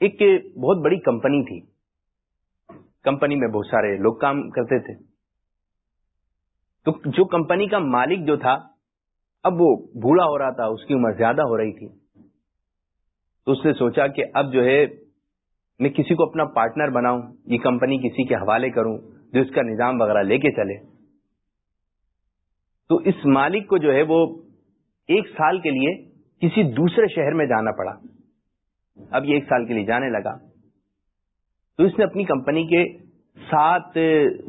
ایک بہت بڑی کمپنی تھی۔ کمپنی میں بہت سارے لوگ کام کرتے تھے۔ تو جو کمپنی کا مالک جو تھا، اب وہ بوڑھا ہو رہا تھا، اس کی عمر زیادہ ہو رہی تھی۔ تو اس نے سوچا کہ اب جو ہے، میں کسی کو اپنا پارٹنر بناؤں، یہ کمپنی کسی کے حوالے کروں، جو اس کا نظام وغیرہ لے کے چلے۔ تو اس مالک کو جو ہے، وہ ایک سال کے لیے کسی دوسرے شہر میں جانا پڑا۔ اب یہ ایک سال کے لیے جانے لگا۔ تو اس نے اپنی کمپنی کے سات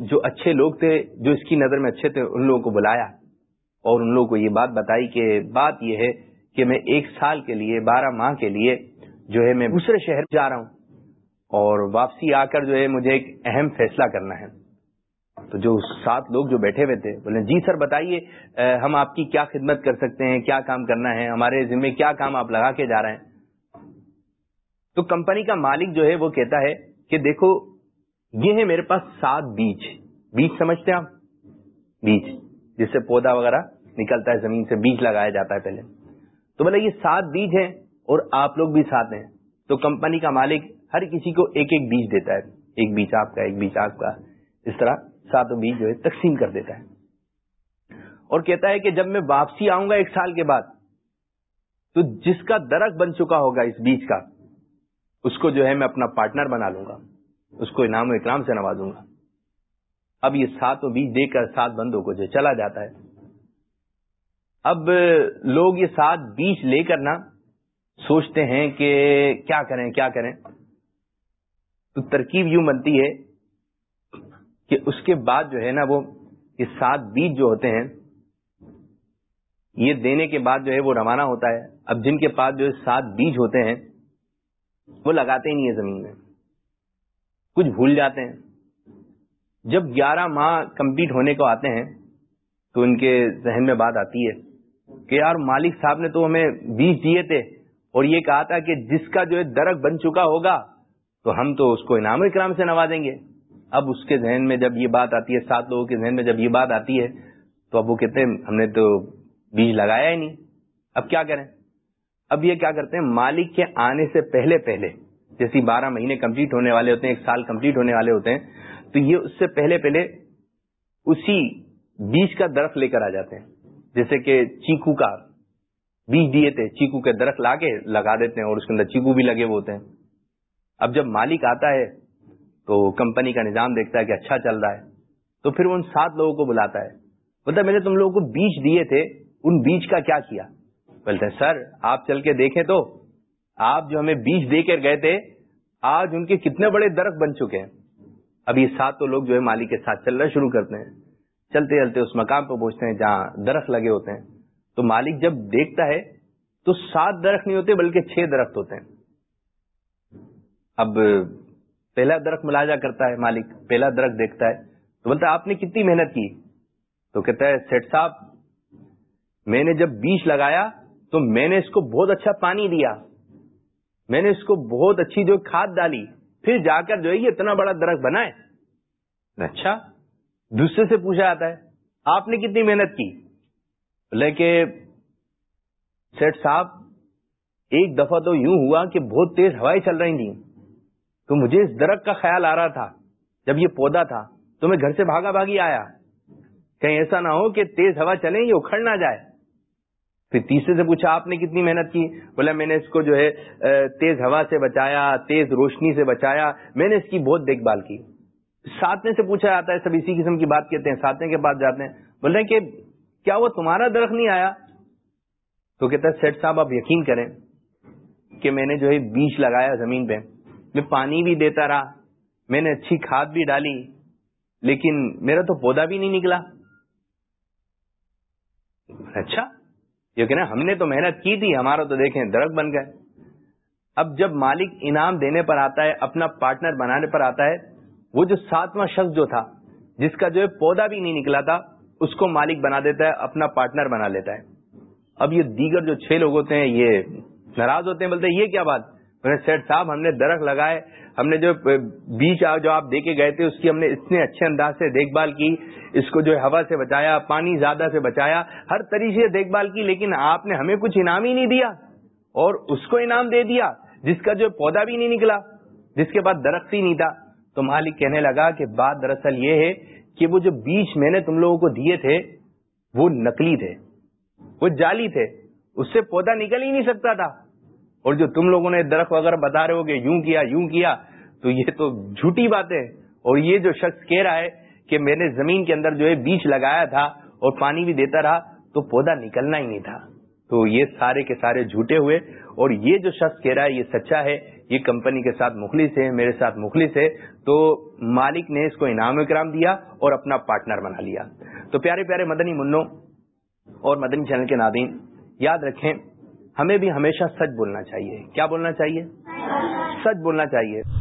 جو اچھے لوگ تھے، جو اس کی نظر میں اچھے تھے، ان لوگوں کو بلایا اور ان لوگوں کو یہ بات بتائی کہ بات یہ ہے کہ میں ایک سال کے لیے، بارہ ماہ کے لیے جو ہے میں دوسرے شہر جا رہا ہوں اور واپسی آ کر جو ہے مجھے ایک اہم فیصلہ کرنا ہے۔ تو جو سات لوگ جو بیٹھے ہوئے تھے، بولے جی سر، بتائیے ہم آپ کی کیا خدمت کر سکتے ہیں؟ کیا کام کرنا ہے؟ ہمارے ذمے کیا کام آپ لگا کے جا رہے ہیں؟ تو کمپنی کا مالک جو ہے وہ کہتا ہے کہ دیکھو، یہ ہے میرے پاس سات بیج۔ بیج سمجھتے ہیں آپ؟ بیج، جس سے پودا وغیرہ نکلتا ہے زمین سے، بیج لگایا جاتا ہے پہلے۔ تو بولے، یہ سات بیج ہیں اور آپ لوگ بھی ساتھ ہیں۔ تو کمپنی کا مالک ہر کسی کو ایک ایک بیج دیتا ہے۔ ایک بیج آپ کا، ایک بیج آپ کا۔ اس طرح ساتوں بیج جو ہے تقسیم کر دیتا ہے۔ اور کہتا ہے کہ جب میں واپسی آؤں گا ایک سال کے بعد، تو جس کا درخت بن چکا ہوگا اس بیج کا اس کو جو ہے میں اپنا پارٹنر بنا لوں گا، اس کو انعام و اکرام سے نوازوں گا۔ اب یہ ساتوں بیج دے کر سات بندوں کو جو چلا جاتا ہے۔ اب لوگ یہ سات بیج لے کر نا سوچتے ہیں کہ کیا کریں کیا کریں۔ تو ترکیب یوں بنتی ہے کہ اس کے بعد جو ہے نا وہ یہ سات بیج جو ہوتے ہیں، یہ دینے کے بعد جو ہے وہ روانہ ہوتا ہے۔ اب جن کے پاس جو ہے سات بیج ہوتے ہیں وہ لگاتے ہی نہیں ہے زمین میں۔ کچھ بھول جاتے ہیں۔ جب گیارہ ماہ کمپلیٹ ہونے کو آتے ہیں، تو ان کے ذہن میں بات آتی ہے کہ یار مالک صاحب نے تو ہمیں بیج دیے تھے اور یہ کہا تھا کہ جس کا جو ہے درخت بن چکا ہوگا، تو ہم تو اس کو انعام اکرام سے نوازیں گے۔ اب اس کے ذہن میں جب یہ بات آتی ہے، سات لوگوں کے ذہن میں جب یہ بات آتی ہے، تو اب وہ کہتے ہیں، ہم نے تو بیج لگایا ہی نہیں۔ اب کیا کریں؟ اب یہ کیا کرتے ہیں؟ مالک کے آنے سے پہلے پہلے جیسے بارہ مہینے کمپلیٹ ہونے والے ہوتے ہیں، ایک سال کمپلیٹ ہونے والے ہوتے ہیں، تو یہ اس سے پہلے پہلے اسی بیج کا درخت لے کر آ جاتے ہیں۔ جیسے کہ چیکو کا بیج دیے تھے، چیکو کے درخت لا کے لگا دیتے ہیں اور اس کے اندر چیکو بھی لگے ہوئے ہوتے ہیں۔ اب جب مالک آتا ہے تو کمپنی کا نظام دیکھتا ہے کہ اچھا چل رہا ہے، تو پھر وہ ان سات لوگوں کو بلاتا ہے۔ بتا، میں نے تم لوگوں کو بیج دیے تھے، ان بیج کا کیا کیا؟ بولتے ہیں سر، آپ چل کے دیکھیں تو. آپ جو ہمیں بیج دے کر گئے تھے، آج ان کے کتنے بڑے درخت بن چکے ہیں. اب یہ سات تو لوگ جو ہے مالی کے ساتھ چلنا شروع کرتے ہیں. چلتے چلتے اس مقام پہ پہنچتے ہیں جہاں درخت لگے ہوتے ہیں. تو مالک جب دیکھتا ہے، تو سات درخت نہیں ہوتے بلکہ چھ درخت ہوتے ہیں. اب پہلا درخت ملاجا کرتا ہے مالک، پہلا درخت دیکھتا ہے، تو بولتا ہے، آپ نے کتنی محنت کی؟ تو کہتا ہے سیٹ صاحب، میں نے جب بیج لگایا تو میں نے اس کو بہت اچھا پانی دیا۔ میں نے اس کو بہت اچھی جو کھاد ڈالی۔ پھر جا کر جو ہے یہ اتنا بڑا درخت بنا ہے۔ اچھا۔ دوسرے سے پوچھا جاتا ہے، آپ نے کتنی محنت کی؟ لیکن سیٹ صاحب، ایک دفعہ تو یوں ہوا کہ بہت تیز ہوائیں چل رہی تھیں۔ تو مجھے اس درخت کا خیال آ رہا تھا۔ جب یہ پودا تھا تو میں گھر سے بھاگا بھاگی آیا۔ کہیں ایسا نہ ہو کہ تیز ہوا چلے یہ اکھڑ نہ جائے۔ پھر تیسرے سے پوچھا، آپ نے کتنی محنت کی؟ بولا، میں نے اس کو جو ہے تیز ہوا سے بچایا، تیز روشنی سے بچایا، میں نے اس کی بہت دیکھ بھال کی۔ ساتنے سے پوچھا جاتا ہے، سب اسی قسم کی بات کہتے ہیں ساتنے کے بعد جاتے ہیں۔ بول رہے ہیں کہ کیا وہ تمہارا درخت نہیں آیا؟ تو کہتا ہے سیٹ صاحب، آپ یقین کریں کہ میں نے جو ہے بیج لگایا زمین پہ، میں پانی بھی دیتا رہا، میں نے اچھی کھاد بھی ڈالی، لیکن میرا تو پودا بھی نہیں نکلا۔ اچھا۔ کیونکہ نا ہم نے تو محنت کی تھی، ہمارا تو دیکھیں درخت بن گئے۔ اب جب مالک انعام دینے پر آتا ہے، اپنا پارٹنر بنانے پر آتا ہے، وہ جو ساتواں شخص جو تھا، جس کا جو پودا بھی نہیں نکلا تھا، اس کو مالک بنا دیتا ہے، اپنا پارٹنر بنا لیتا ہے۔ اب یہ دیگر جو چھ لوگ ہوتے ہیں، یہ ناراض ہوتے ہیں، بولتے ہیں، یہ کیا بات؟ سیٹ صاحب ہم نے درخت لگائے ہم نے جو بیچ جو آپ دے کے گئے تھے، اس کی ہم نے اتنے اچھے انداز سے دیکھ بھال کی، اس کو جو ہوا سے بچایا، پانی زیادہ سے بچایا، ہر طریقے سے دیکھ بھال کی، لیکن آپ نے ہمیں کچھ انعام ہی نہیں دیا اور اس کو انعام دے دیا، جس کا جو پودا بھی نہیں نکلا، جس کے بعد درخت ہی نہیں تھا۔ تو مالک کہنے لگا کہ بات دراصل یہ ہے کہ وہ جو بیچ میں نے تم لوگوں کو دیے تھے، وہ نکلی تھے، وہ جالی تھے، اس سے پودا نکل ہی نہیں سکتا تھا۔ اور جو تم لوگوں نے درخت وغیرہ بتا رہے ہو کہ یوں کیا یوں کیا، تو یہ تو جھوٹی بات ہے اور یہ جو شخص کہہ رہا ہے کہ میں نے زمین کے اندر جو ہے بیج لگایا تھا اور پانی بھی دیتا رہا، تو پودا نکلنا ہی نہیں تھا۔ تو یہ سارے کے سارے جھوٹے ہوئے۔ اور یہ جو شخص کہہ رہا ہے، یہ سچا ہے، یہ کمپنی کے ساتھ مخلص ہے، میرے ساتھ مخلص ہے، تو مالک نے اس کو انعام اکرام دیا اور اپنا پارٹنر بنا لیا۔ تو پیارے پیارے مدنی منو اور مدنی چینل کے نادین یاد رکھیں ہمیں بھی ہمیشہ سچ بولنا چاہیے۔ کیا بولنا چاہیے؟ سچ بولنا چاہیے۔